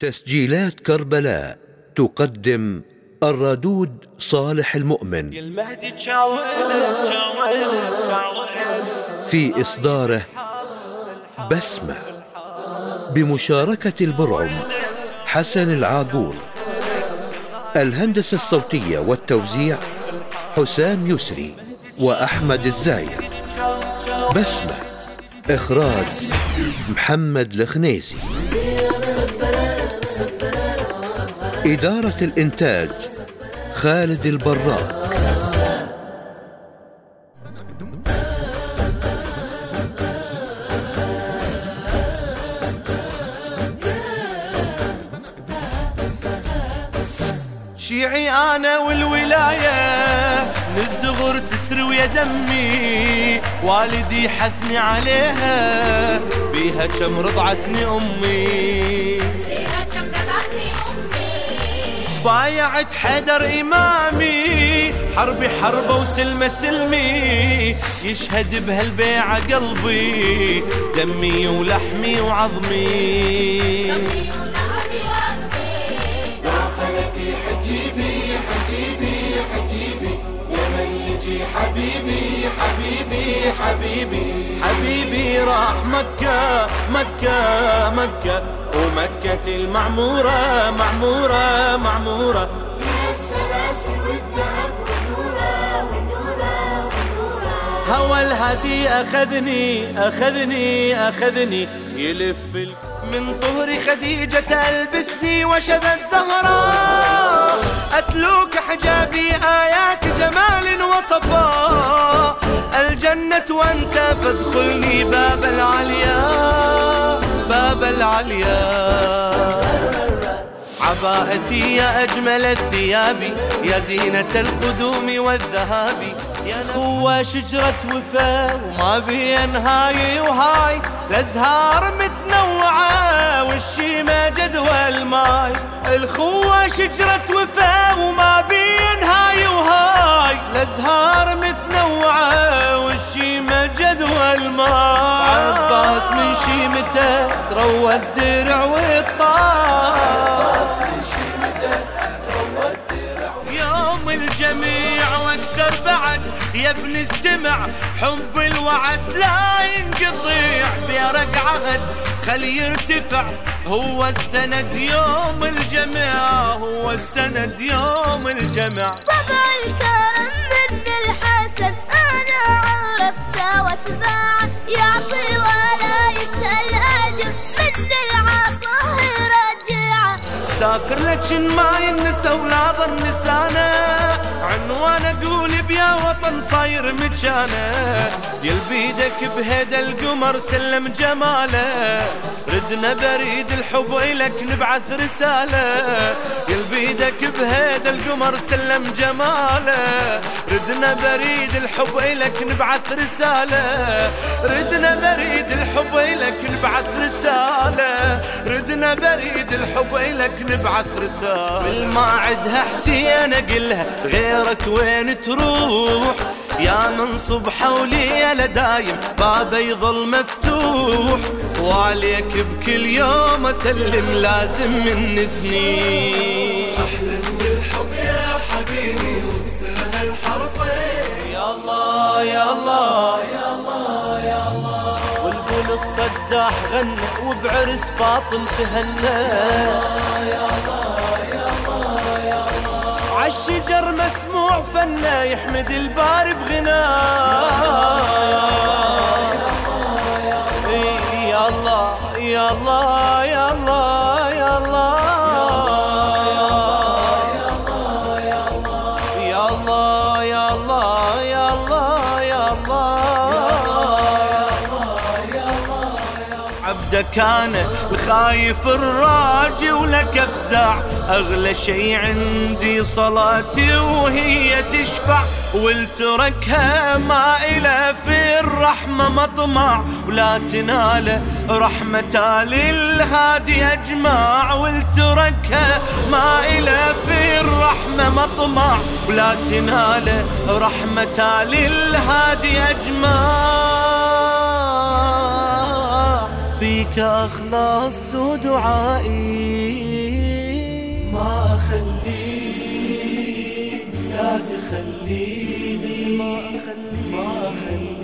تسجيلات كربلاء تقدم الرادود صالح المؤمن. في إصداره بسمة بمشاركة البرعم حسن العاقور الهندسة الصوتية والتوزيع حسام يسري وأحمد الزاير بسمة إخراج محمد الخنيسي. إدارة الإنتاج خالد البراك. شيعي أنا والولاية من الزغر تسروي يا دمي. والدي حثني عليها بيها كم رضعتني أمي. بايعت حدر إمامي حربي حربة وسلمة سلمي يشهد بهالبيعة قلبي دمي ولحمي وعظمي. حجيبي حجيبي حجيبي. يجي حبيبي حبيبي حبيبي. حبيبي راح مكة مكة مكة. ومكة المعمورة معمورة معمورة. فيها السلاسل والذهب والنورة والنورة والنورة هوى الهدي أخذني أخذني أخذني. يلف من ظهري خديجة تلبسني وشذ الزهراء أتلوك حجابي آيات جمال وصفاء. الجنة وأنت فادخلني باب العليا العليا عباءتي يا أجمل الثياب يا زينة القدوم والذهاب. يا نوى شجرة وفا وما بين هاي وهاي. الأزهار متنوعة والشيمة جدوى الماي. الخوة شجرة وفا وما بين هاي حب الوعد لا ينقطع بيرق عهد خلي يرتفع. هو السند يوم الجمع هو السند يوم الجمع طبع الكرم من الحسن أنا عرفته واتباعه يعطي ولا يسأل اجر من العطه رجعه سافر لك ما ينسى ولا ظن نسانه عنوان أقول بيا وطن صاير مجانة. يلبيدك بهيدا القمر سلم جمالة. ردنا بريد الحب إلك نبعث رسالة. يلبيدك بهيدا القمر سلم جمالة. ردنا بريد الحب إلك نبعث رسالة. ردنا بريد الحب إلك نبعث رسالة. ردنا بريد الحب إلك نبعث رسالة. بالما عدها حسين أقلها غيرك وين تروح؟ يا منصب حولي يا دايم بابا يظل مفتوح. وعليك بكل يوم أسلم لازم من سنين احلم بالحب يا حبيبي وبسر هالحرفين يا الله يا الله يا الله يا الله. بلبل الصداح غنى وبعرس فاطم تهنى. يا الله يا الله. عالشجر مسموع فنه يحمد الباري بغناه يا الله يا الله يا الله يا الله. يا الله يا الله يا الله يا الله. الخايف الراجي ولك أفزع. أغلى شي عندي صلاتي وهي تشفع. والتركها ما إلى في الرحمة مطمع. ولا تنال رحمة للهادي أجمع. والتركها ما إلى في الرحمة مطمع. ولا تنال رحمة للهادي أجمع. لك أخلصت دعائي. ما أخليك لا تخليني. ما أخليك.